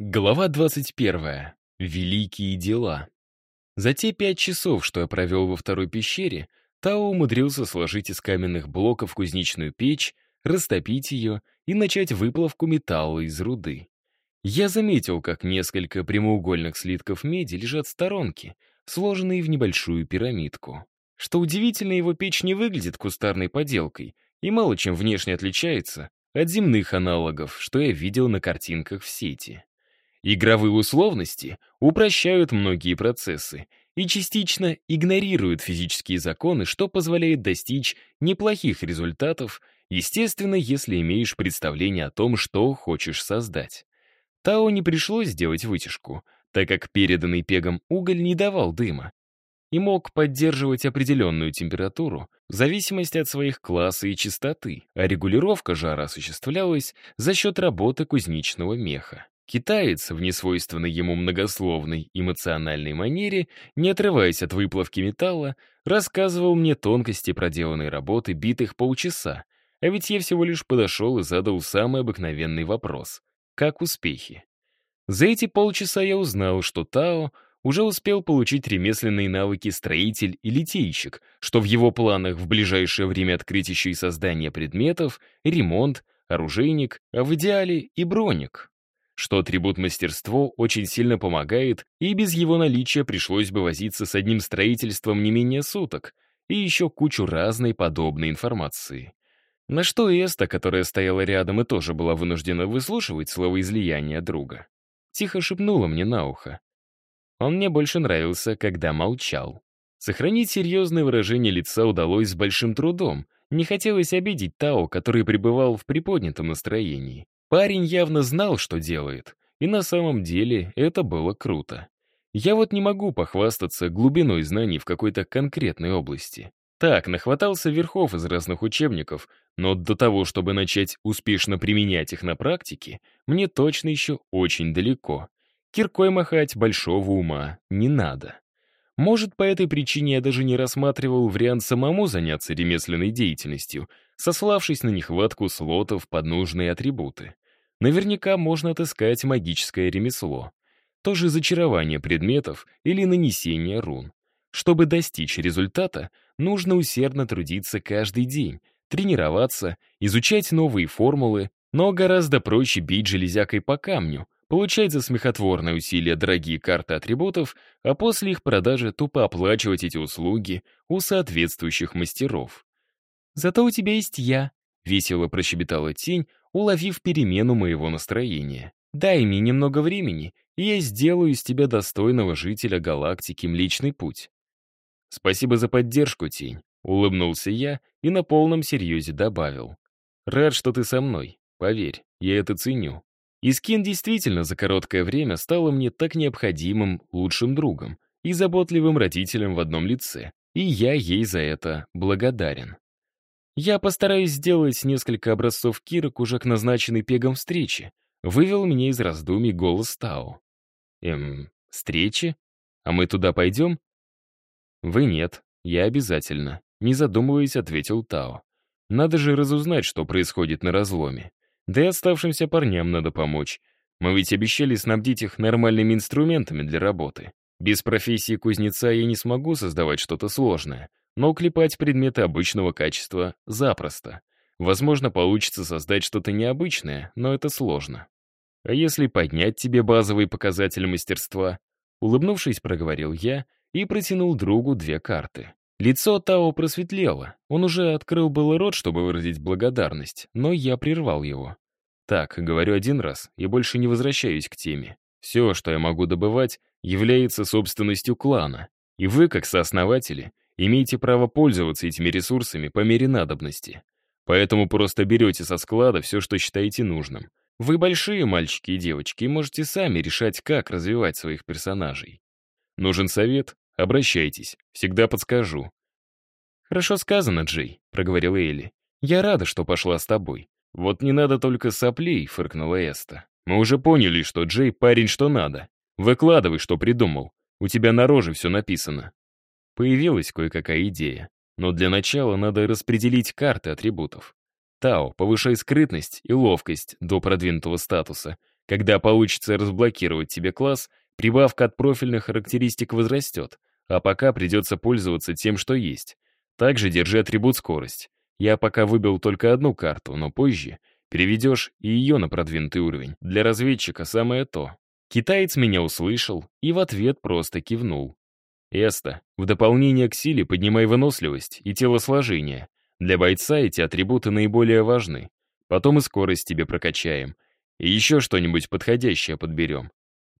Глава 21. Великие дела. За те пять часов, что я провел во второй пещере, Тао умудрился сложить из каменных блоков кузнечную печь, растопить ее и начать выплавку металла из руды. Я заметил, как несколько прямоугольных слитков меди лежат в сторонке, сложенные в небольшую пирамидку. Что удивительно, его печь не выглядит кустарной поделкой и мало чем внешне отличается от земных аналогов, что я видел на картинках в сети. Игровые условности упрощают многие процессы и частично игнорируют физические законы, что позволяет достичь неплохих результатов, естественно, если имеешь представление о том, что хочешь создать. Тао не пришлось делать вытяжку, так как переданный пегом уголь не давал дыма и мог поддерживать определенную температуру в зависимости от своих класса и частоты, а регулировка жара осуществлялась за счет работы кузнечного меха. Китаец, в несвойственной ему многословной эмоциональной манере, не отрываясь от выплавки металла, рассказывал мне тонкости проделанной работы битых полчаса, а ведь я всего лишь подошел и задал самый обыкновенный вопрос — как успехи? За эти полчаса я узнал, что Тао уже успел получить ремесленные навыки строитель и литейщик, что в его планах в ближайшее время открыть еще и создание предметов, ремонт, оружейник, а в идеале и броник что атрибут мастерство очень сильно помогает, и без его наличия пришлось бы возиться с одним строительством не менее суток, и еще кучу разной подобной информации. На что Эста, которая стояла рядом и тоже была вынуждена выслушивать словоизлияние друга, тихо шепнула мне на ухо. Он мне больше нравился, когда молчал. Сохранить серьезное выражение лица удалось с большим трудом. Не хотелось обидеть Тао, который пребывал в приподнятом настроении. Парень явно знал, что делает, и на самом деле это было круто. Я вот не могу похвастаться глубиной знаний в какой-то конкретной области. Так, нахватался верхов из разных учебников, но до того, чтобы начать успешно применять их на практике, мне точно еще очень далеко. Киркой махать большого ума не надо. Может, по этой причине я даже не рассматривал вариант самому заняться ремесленной деятельностью, сославшись на нехватку слотов под нужные атрибуты. Наверняка можно отыскать магическое ремесло. Тоже зачарование предметов или нанесение рун. Чтобы достичь результата, нужно усердно трудиться каждый день, тренироваться, изучать новые формулы, но гораздо проще бить железякой по камню, получать за смехотворное усилие дорогие карты атрибутов, а после их продажи тупо оплачивать эти услуги у соответствующих мастеров. «Зато у тебя есть я», — весело прощебетала тень, уловив перемену моего настроения. «Дай мне немного времени, и я сделаю из тебя достойного жителя галактики Млечный Путь». «Спасибо за поддержку, Тень», — улыбнулся я и на полном серьезе добавил. «Рад, что ты со мной. Поверь, я это ценю. Искин действительно за короткое время стала мне так необходимым лучшим другом и заботливым родителем в одном лице, и я ей за это благодарен. Я постараюсь сделать несколько образцов кирок уже к назначенной пегом встрече. Вывел меня из раздумий голос Тао. Эм, встречи? А мы туда пойдем? Вы нет, я обязательно. Не задумываясь, ответил Тао. Надо же разузнать, что происходит на разломе. Да и оставшимся парням надо помочь. Мы ведь обещали снабдить их нормальными инструментами для работы. Без профессии кузнеца я не смогу создавать что-то сложное но клепать предметы обычного качества запросто. Возможно, получится создать что-то необычное, но это сложно. А если поднять тебе базовый показатель мастерства? Улыбнувшись, проговорил я и протянул другу две карты. Лицо Тао просветлело. Он уже открыл был рот, чтобы выразить благодарность, но я прервал его. Так, говорю один раз и больше не возвращаюсь к теме. Все, что я могу добывать, является собственностью клана. И вы, как сооснователи, имеете право пользоваться этими ресурсами по мере надобности. Поэтому просто берете со склада все, что считаете нужным. Вы большие мальчики и девочки и можете сами решать, как развивать своих персонажей. Нужен совет? Обращайтесь, всегда подскажу. «Хорошо сказано, Джей», — проговорила Элли. «Я рада, что пошла с тобой. Вот не надо только соплей», — фыркнула Эста. «Мы уже поняли, что Джей парень что надо. Выкладывай, что придумал. У тебя на роже все написано». Появилась кое-какая идея. Но для начала надо распределить карты атрибутов. Тао, повышай скрытность и ловкость до продвинутого статуса. Когда получится разблокировать тебе класс, прибавка от профильных характеристик возрастет, а пока придется пользоваться тем, что есть. Также держи атрибут скорость. Я пока выбил только одну карту, но позже переведешь и ее на продвинутый уровень. Для разведчика самое то. Китаец меня услышал и в ответ просто кивнул. Эста, в дополнение к силе поднимай выносливость и телосложение. Для бойца эти атрибуты наиболее важны. Потом и скорость тебе прокачаем. И еще что-нибудь подходящее подберем.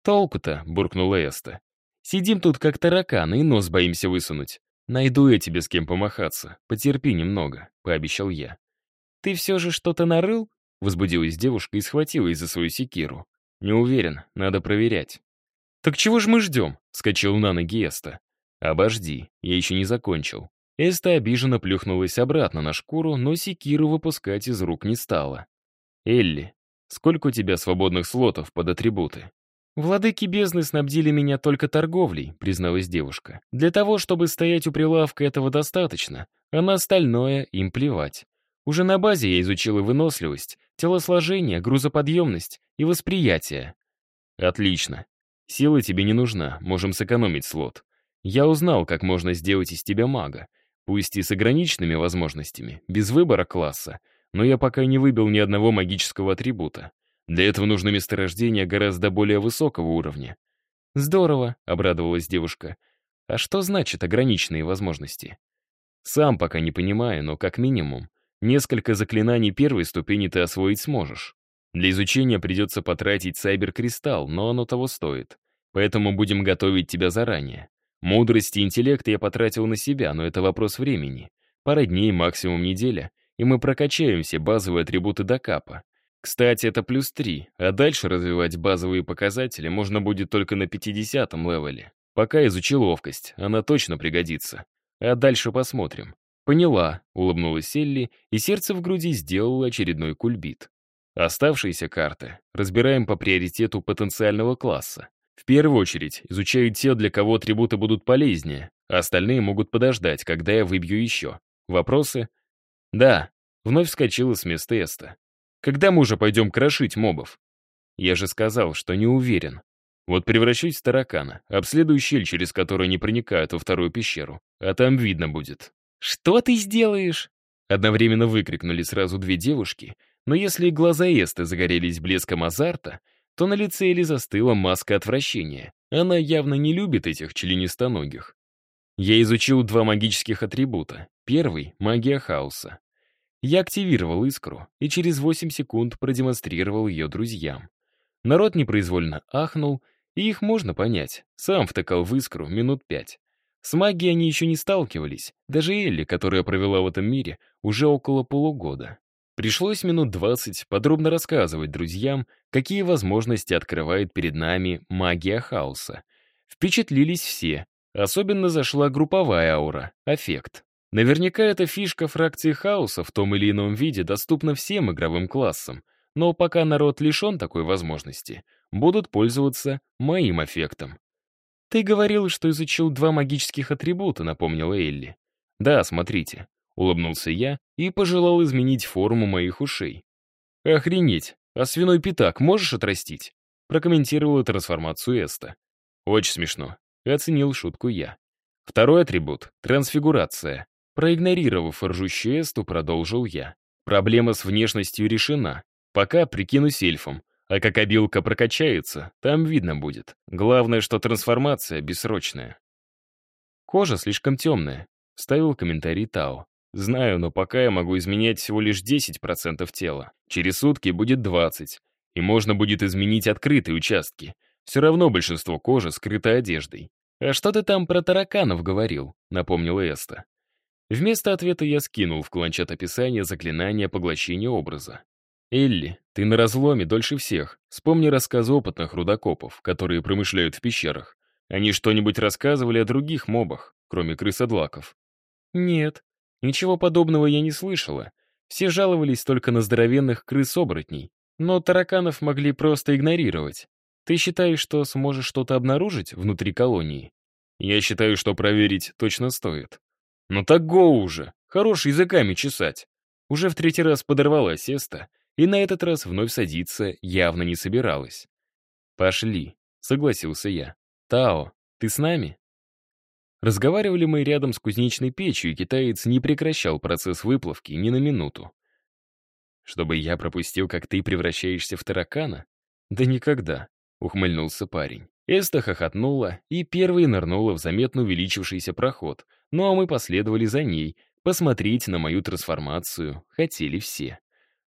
«Толку-то», — буркнула Эста. «Сидим тут как тараканы и нос боимся высунуть. Найду я тебе с кем помахаться. Потерпи немного», — пообещал я. «Ты все же что-то нарыл?» — возбудилась девушка и схватилась за свою секиру. «Не уверен, надо проверять». «Так чего ж мы ждем?» — скачал на ноги Эста. «Обожди, я еще не закончил». Эста обиженно плюхнулась обратно на шкуру, но секиру выпускать из рук не стала. «Элли, сколько у тебя свободных слотов под атрибуты?» «Владыки бездны снабдили меня только торговлей», — призналась девушка. «Для того, чтобы стоять у прилавка, этого достаточно, а на остальное им плевать. Уже на базе я изучила выносливость, телосложение, грузоподъемность и восприятие». «Отлично. Сила тебе не нужна, можем сэкономить слот. Я узнал, как можно сделать из тебя мага. Пусть и с ограниченными возможностями, без выбора класса, но я пока не выбил ни одного магического атрибута. Для этого нужно месторождение гораздо более высокого уровня. «Здорово», — обрадовалась девушка. «А что значит ограниченные возможности?» «Сам пока не понимаю, но как минимум, несколько заклинаний первой ступени ты освоить сможешь. Для изучения придется потратить сайбер-кристалл, но оно того стоит. Поэтому будем готовить тебя заранее. Мудрость и интеллект я потратил на себя, но это вопрос времени. Пара дней, максимум неделя, и мы прокачаем все базовые атрибуты до капа. Кстати, это плюс 3, а дальше развивать базовые показатели можно будет только на 50-м левеле. Пока изучи ловкость, она точно пригодится. А дальше посмотрим. Поняла, улыбнулась Элли, и сердце в груди сделало очередной кульбит. Оставшиеся карты разбираем по приоритету потенциального класса. В первую очередь изучаю те, для кого атрибуты будут полезнее, а остальные могут подождать, когда я выбью еще. Вопросы? Да, вновь вскочила с места Эста. Когда мы уже пойдем крошить мобов? Я же сказал, что не уверен. Вот превращусь в таракана, обследую щель, через которую не проникают во вторую пещеру, а там видно будет. «Что ты сделаешь?» Одновременно выкрикнули сразу две девушки, но если глаза Эсты загорелись блеском азарта, то на лице Эли застыла маска отвращения. Она явно не любит этих членистоногих. Я изучил два магических атрибута. Первый — магия хаоса. Я активировал искру и через 8 секунд продемонстрировал ее друзьям. Народ непроизвольно ахнул, и их можно понять. Сам втыкал в искру минут пять. С магией они еще не сталкивались, даже Элли, которая провела в этом мире уже около полугода. Пришлось минут двадцать подробно рассказывать друзьям, какие возможности открывает перед нами магия хаоса. Впечатлились все, особенно зашла групповая аура, аффект. Наверняка эта фишка фракции хаоса в том или ином виде доступна всем игровым классам, но пока народ лишен такой возможности, будут пользоваться моим эффектом. «Ты говорил, что изучил два магических атрибута», — напомнила Элли. «Да, смотрите», — улыбнулся я и пожелал изменить форму моих ушей. «Охренеть, а свиной пятак можешь отрастить?» — прокомментировала трансформацию Эста. «Очень смешно», — оценил шутку я. Второй атрибут — трансфигурация. Проигнорировав ржущую Эсту, продолжил я. Проблема с внешностью решена. Пока прикинусь эльфом. А как обилка прокачается, там видно будет. Главное, что трансформация бессрочная. Кожа слишком темная, вставил комментарий Тао. Знаю, но пока я могу изменять всего лишь 10% тела. Через сутки будет 20. И можно будет изменить открытые участки. Все равно большинство кожи скрыто одеждой. «А что ты там про тараканов говорил?» — напомнила Эста. Вместо ответа я скинул в кланчат описание заклинания поглощения образа. «Элли, ты на разломе дольше всех. Вспомни рассказы опытных рудокопов, которые промышляют в пещерах. Они что-нибудь рассказывали о других мобах, кроме крысодлаков?» «Нет, ничего подобного я не слышала. Все жаловались только на здоровенных крыс-оборотней, но тараканов могли просто игнорировать. Ты считаешь, что сможешь что-то обнаружить внутри колонии? Я считаю, что проверить точно стоит. «Ну так го уже! Хорош языками чесать!» Уже в третий раз подорвалась Эста и на этот раз вновь садиться явно не собиралась. «Пошли», — согласился я. «Тао, ты с нами?» Разговаривали мы рядом с кузнечной печью, и китаец не прекращал процесс выплавки ни на минуту. «Чтобы я пропустил, как ты превращаешься в таракана?» «Да никогда», — ухмыльнулся парень. Эста хохотнула и первой нырнула в заметно увеличившийся проход, ну а мы последовали за ней, посмотреть на мою трансформацию хотели все.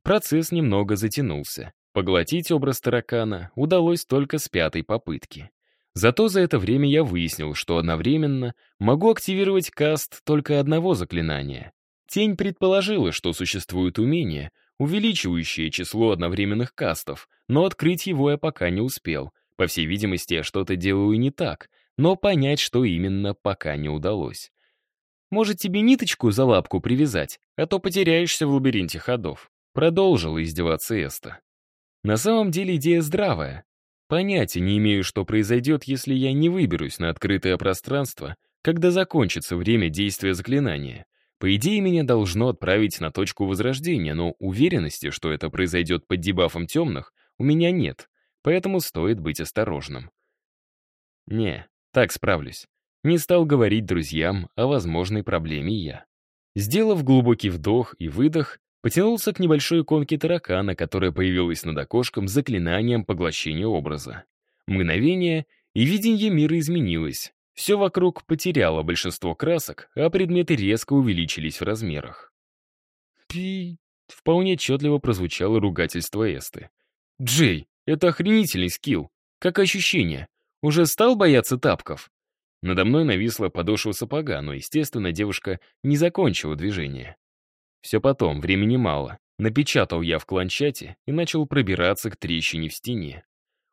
Процесс немного затянулся. Поглотить образ таракана удалось только с пятой попытки. Зато за это время я выяснил, что одновременно могу активировать каст только одного заклинания. Тень предположила, что существует умение, увеличивающее число одновременных кастов, но открыть его я пока не успел. По всей видимости, я что-то делаю не так, но понять, что именно, пока не удалось. Может, тебе ниточку за лапку привязать, а то потеряешься в лабиринте ходов. Продолжила издеваться Эста. На самом деле идея здравая. Понятия не имею, что произойдет, если я не выберусь на открытое пространство, когда закончится время действия заклинания. По идее, меня должно отправить на точку возрождения, но уверенности, что это произойдет под дебафом темных, у меня нет, поэтому стоит быть осторожным. Не, так справлюсь. Не стал говорить друзьям о возможной проблеме я. Сделав глубокий вдох и выдох, Потянулся к небольшой иконке таракана, которая появилась над окошком заклинанием поглощения образа. Мгновение, и видение мира изменилось. Все вокруг потеряло большинство красок, а предметы резко увеличились в размерах. «Пи...» — вполне отчетливо прозвучало ругательство Эсты. «Джей, это охренительный скилл. Как ощущение? Уже стал бояться тапков?» Надо мной нависла подошва сапога, но, естественно, девушка не закончила движение. Все потом, времени мало. Напечатал я в кланчате и начал пробираться к трещине в стене.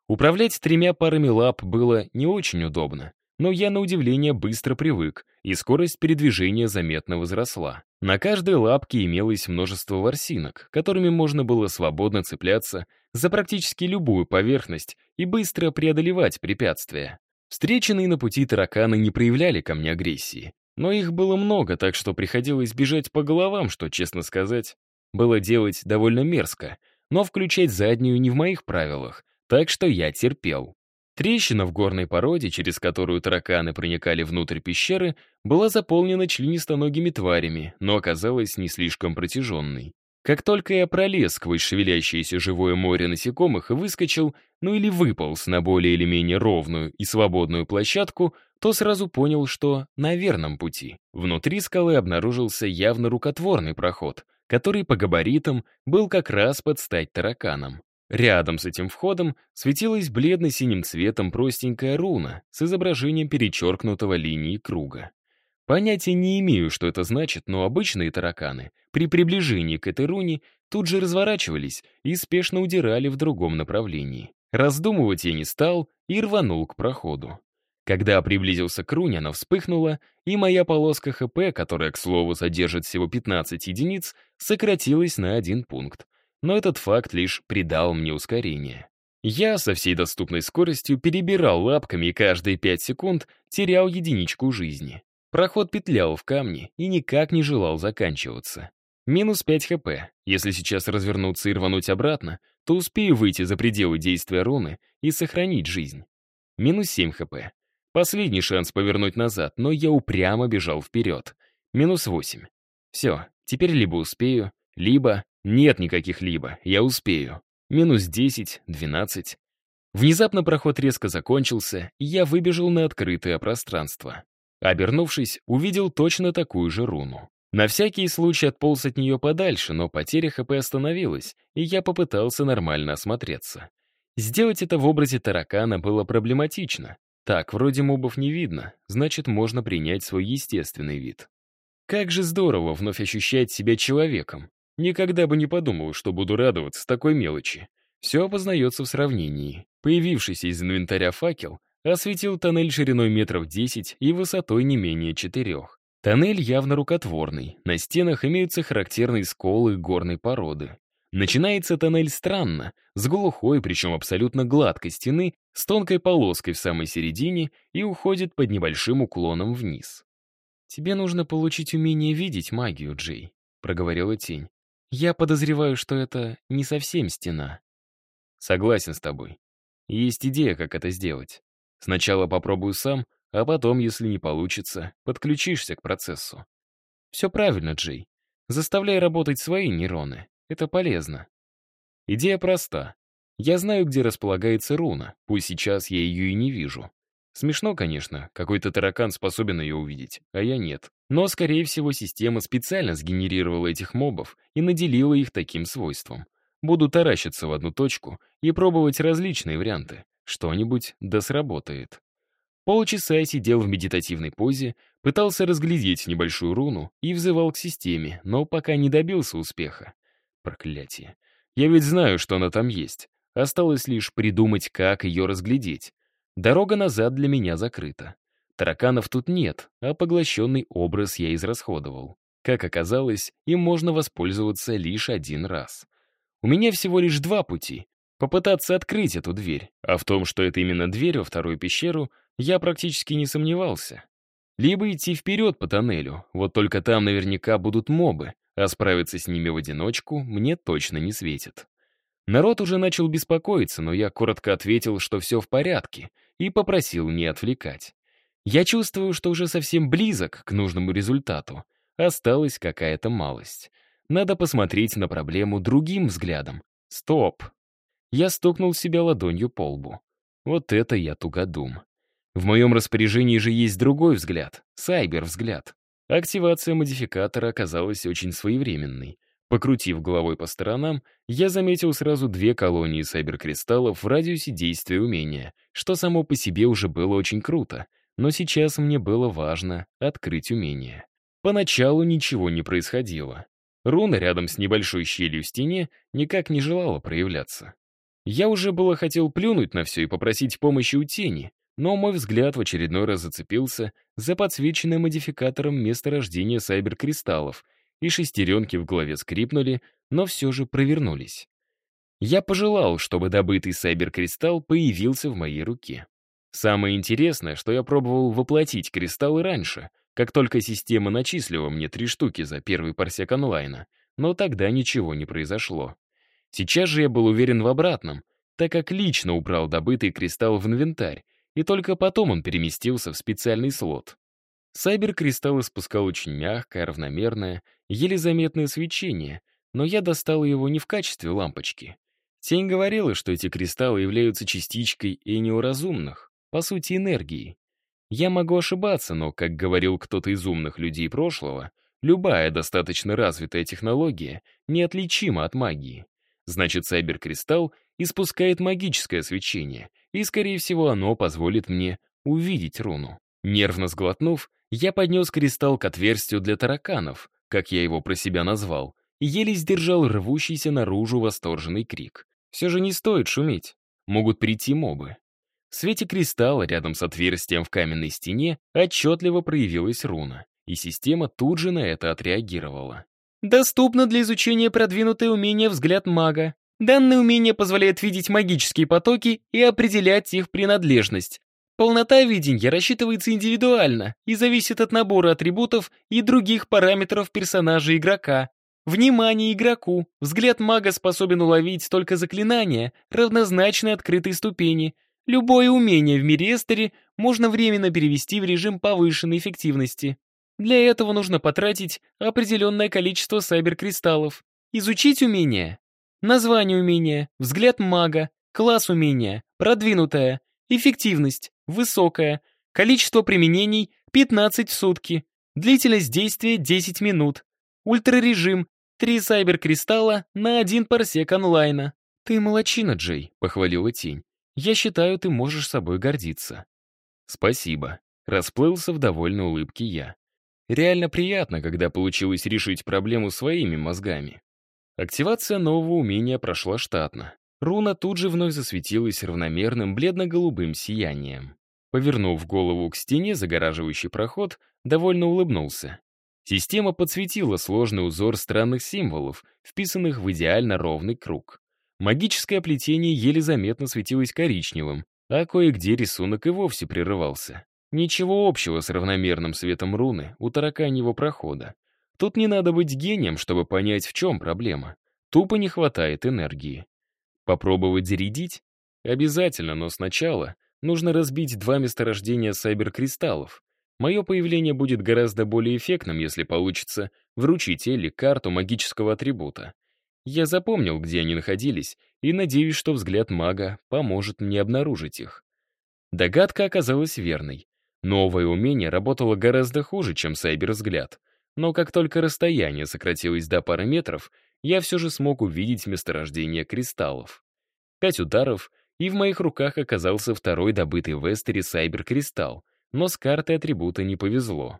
Управлять тремя парами лап было не очень удобно, но я, на удивление, быстро привык, и скорость передвижения заметно возросла. На каждой лапке имелось множество ворсинок, которыми можно было свободно цепляться за практически любую поверхность и быстро преодолевать препятствия. Встреченные на пути тараканы не проявляли ко мне агрессии, но их было много, так что приходилось бежать по головам, что, честно сказать, было делать довольно мерзко, но включать заднюю не в моих правилах, так что я терпел. Трещина в горной породе, через которую тараканы проникали внутрь пещеры, была заполнена членистоногими тварями, но оказалась не слишком протяженной. Как только я пролез сквозь шевелящееся живое море насекомых и выскочил, ну или выполз на более или менее ровную и свободную площадку, то сразу понял, что на верном пути. Внутри скалы обнаружился явно рукотворный проход, который по габаритам был как раз под стать тараканом. Рядом с этим входом светилась бледно-синим цветом простенькая руна с изображением перечеркнутого линии круга. Понятия не имею, что это значит, но обычные тараканы при приближении к этой руне тут же разворачивались и спешно удирали в другом направлении. Раздумывать я не стал и рванул к проходу. Когда приблизился к руне, она вспыхнула, и моя полоска ХП, которая, к слову, содержит всего 15 единиц, сократилась на один пункт. Но этот факт лишь придал мне ускорение. Я со всей доступной скоростью перебирал лапками и каждые 5 секунд терял единичку жизни. Проход петлял в камне и никак не желал заканчиваться. Минус 5 хп. Если сейчас развернуться и рвануть обратно, то успею выйти за пределы действия руны и сохранить жизнь. Минус 7 хп. Последний шанс повернуть назад, но я упрямо бежал вперед. Минус восемь. Все, теперь либо успею, либо... Нет никаких либо, я успею. Минус десять, двенадцать. Внезапно проход резко закончился, и я выбежал на открытое пространство. Обернувшись, увидел точно такую же руну. На всякий случай отполз от нее подальше, но потеря ХП остановилась, и я попытался нормально осмотреться. Сделать это в образе таракана было проблематично, так, вроде мобов не видно, значит, можно принять свой естественный вид. Как же здорово вновь ощущать себя человеком. Никогда бы не подумал, что буду радоваться такой мелочи. Все опознается в сравнении. Появившийся из инвентаря факел осветил тоннель шириной метров 10 и высотой не менее четырех. Тоннель явно рукотворный, на стенах имеются характерные сколы горной породы. Начинается тоннель странно, с глухой, причем абсолютно гладкой стены, с тонкой полоской в самой середине и уходит под небольшим уклоном вниз. «Тебе нужно получить умение видеть магию, Джей», — проговорила тень. Я подозреваю, что это не совсем стена. Согласен с тобой. Есть идея, как это сделать. Сначала попробую сам, а потом, если не получится, подключишься к процессу. Все правильно, Джей. Заставляй работать свои нейроны. Это полезно. Идея проста. Я знаю, где располагается руна, пусть сейчас я ее и не вижу. Смешно, конечно, какой-то таракан способен ее увидеть, а я нет. Но, скорее всего, система специально сгенерировала этих мобов и наделила их таким свойством. Буду таращиться в одну точку и пробовать различные варианты. Что-нибудь да сработает. Полчаса я сидел в медитативной позе, пытался разглядеть небольшую руну и взывал к системе, но пока не добился успеха. Проклятие. Я ведь знаю, что она там есть. Осталось лишь придумать, как ее разглядеть. Дорога назад для меня закрыта. Тараканов тут нет, а поглощенный образ я израсходовал. Как оказалось, им можно воспользоваться лишь один раз. У меня всего лишь два пути. Попытаться открыть эту дверь, а в том, что это именно дверь во вторую пещеру, я практически не сомневался. Либо идти вперед по тоннелю, вот только там наверняка будут мобы, а справиться с ними в одиночку мне точно не светит. Народ уже начал беспокоиться, но я коротко ответил, что все в порядке, и попросил не отвлекать. Я чувствую, что уже совсем близок к нужному результату. Осталась какая-то малость. Надо посмотреть на проблему другим взглядом. Стоп. Я стукнул себя ладонью по лбу. Вот это я тугодум. В моем распоряжении же есть другой взгляд, сайбер-взгляд. Активация модификатора оказалась очень своевременной. Покрутив головой по сторонам, я заметил сразу две колонии сайберкристаллов в радиусе действия умения, что само по себе уже было очень круто, но сейчас мне было важно открыть умение. Поначалу ничего не происходило. Руна рядом с небольшой щелью в стене никак не желала проявляться. Я уже было хотел плюнуть на все и попросить помощи у тени, но мой взгляд в очередной раз зацепился за подсвеченное модификатором месторождение сайберкристаллов, и шестеренки в голове скрипнули, но все же провернулись. Я пожелал, чтобы добытый сайберкристалл появился в моей руке. Самое интересное, что я пробовал воплотить кристаллы раньше, как только система начислила мне три штуки за первый парсек онлайна, но тогда ничего не произошло. Сейчас же я был уверен в обратном, так как лично убрал добытый кристалл в инвентарь, и только потом он переместился в специальный слот. Сайбер-кристалл испускал очень мягкое, равномерное, еле заметное свечение, но я достал его не в качестве лампочки. Тень говорила, что эти кристаллы являются частичкой и неуразумных, по сути, энергии. Я могу ошибаться, но, как говорил кто-то из умных людей прошлого, любая достаточно развитая технология неотличима от магии. Значит, сайбер-кристалл испускает магическое свечение, и, скорее всего, оно позволит мне увидеть руну. Нервно сглотнув, я поднес кристалл к отверстию для тараканов, как я его про себя назвал, еле сдержал рвущийся наружу восторженный крик. Все же не стоит шуметь. Могут прийти мобы. В свете кристалла рядом с отверстием в каменной стене отчетливо проявилась руна, и система тут же на это отреагировала. Доступно для изучения продвинутое умение «Взгляд мага». Данное умение позволяет видеть магические потоки и определять их принадлежность. Полнота видения рассчитывается индивидуально и зависит от набора атрибутов и других параметров персонажа игрока. Внимание игроку! Взгляд мага способен уловить только заклинания, равнозначные открытой ступени. Любое умение в Мире можно временно перевести в режим повышенной эффективности. Для этого нужно потратить определенное количество сайберкристаллов. Изучить умение. Название умения, взгляд мага, класс умения, продвинутая, эффективность, высокая, количество применений 15 в сутки, длительность действия 10 минут, ультрарежим, 3 сайберкристалла на 1 парсек онлайна. «Ты молочина, Джей», — похвалила тень. «Я считаю, ты можешь собой гордиться». «Спасибо», — расплылся в довольной улыбке я. Реально приятно, когда получилось решить проблему своими мозгами. Активация нового умения прошла штатно. Руна тут же вновь засветилась равномерным бледно-голубым сиянием. Повернув голову к стене, загораживающий проход, довольно улыбнулся. Система подсветила сложный узор странных символов, вписанных в идеально ровный круг. Магическое плетение еле заметно светилось коричневым, а кое-где рисунок и вовсе прерывался. Ничего общего с равномерным светом руны у тараканьего прохода. Тут не надо быть гением, чтобы понять, в чем проблема. Тупо не хватает энергии. Попробовать зарядить? Обязательно, но сначала нужно разбить два месторождения сайберкристаллов. Мое появление будет гораздо более эффектным, если получится вручить Элли карту магического атрибута. Я запомнил, где они находились, и надеюсь, что взгляд мага поможет мне обнаружить их. Догадка оказалась верной. Новое умение работало гораздо хуже, чем сайбер-взгляд. Но как только расстояние сократилось до пары метров, я все же смог увидеть месторождение кристаллов. Пять ударов, и в моих руках оказался второй добытый в Эстере сайбер-кристалл, но с картой атрибута не повезло.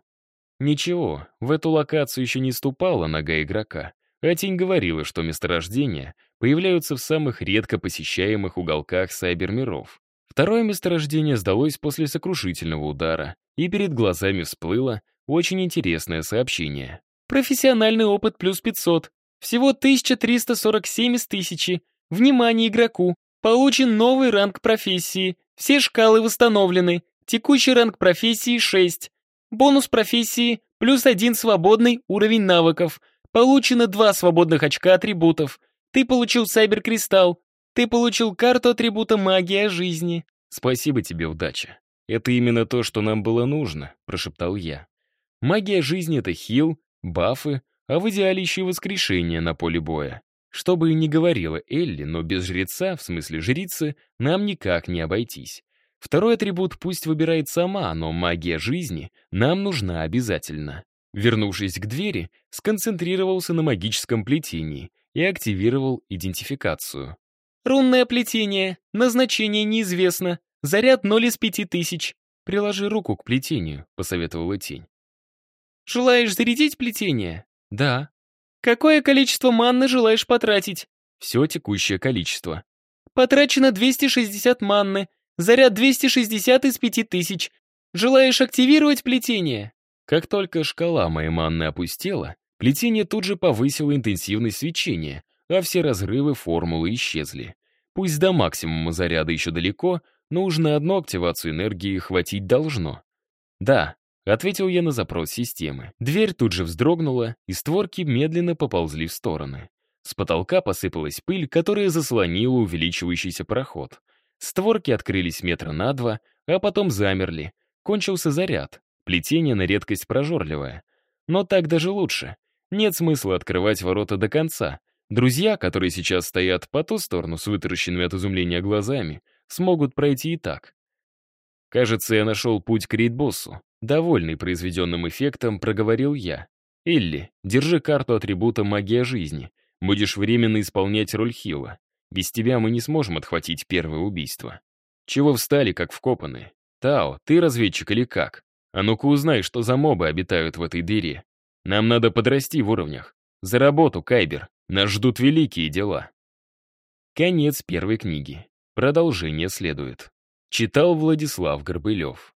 Ничего, в эту локацию еще не ступала нога игрока, а тень говорила, что месторождения появляются в самых редко посещаемых уголках сайбермиров. Второе месторождение сдалось после сокрушительного удара, и перед глазами всплыло очень интересное сообщение. «Профессиональный опыт плюс 500. Всего 1347 из 1000. Внимание игроку! Получен новый ранг профессии. Все шкалы восстановлены. Текущий ранг профессии 6. Бонус профессии плюс один свободный уровень навыков. Получено два свободных очка атрибутов. Ты получил сайберкристалл. Ты получил карту атрибута магия жизни. Спасибо тебе, удача. Это именно то, что нам было нужно, прошептал я. Магия жизни — это хил, бафы, а в идеале еще и воскрешение на поле боя. Что бы и ни говорила Элли, но без жреца, в смысле жрицы, нам никак не обойтись. Второй атрибут пусть выбирает сама, но магия жизни нам нужна обязательно. Вернувшись к двери, сконцентрировался на магическом плетении и активировал идентификацию. «Рунное плетение. Назначение неизвестно. Заряд 0 из 5000. Приложи руку к плетению», — посоветовала тень. «Желаешь зарядить плетение?» «Да». «Какое количество манны желаешь потратить?» «Все текущее количество». «Потрачено 260 манны. Заряд 260 из 5000. Желаешь активировать плетение?» Как только шкала моей манны опустела, плетение тут же повысило интенсивность свечения, а все разрывы формулы исчезли. Пусть до максимума заряда еще далеко, но уж на одну активацию энергии хватить должно. «Да», — ответил я на запрос системы. Дверь тут же вздрогнула, и створки медленно поползли в стороны. С потолка посыпалась пыль, которая заслонила увеличивающийся проход. Створки открылись метра на два, а потом замерли. Кончился заряд. Плетение на редкость прожорливое. Но так даже лучше. Нет смысла открывать ворота до конца. Друзья, которые сейчас стоят по ту сторону с вытаращенными от изумления глазами, смогут пройти и так. Кажется, я нашел путь к рейдбоссу. Довольный произведенным эффектом, проговорил я. «Элли, держи карту атрибута «Магия жизни». Будешь временно исполнять роль Хила. Без тебя мы не сможем отхватить первое убийство. Чего встали, как вкопанные? Тао, ты разведчик или как? А ну-ка узнай, что за мобы обитают в этой дыре. Нам надо подрасти в уровнях. За работу, Кайбер. Нас ждут великие дела. Конец первой книги. Продолжение следует. Читал Владислав Горбылев.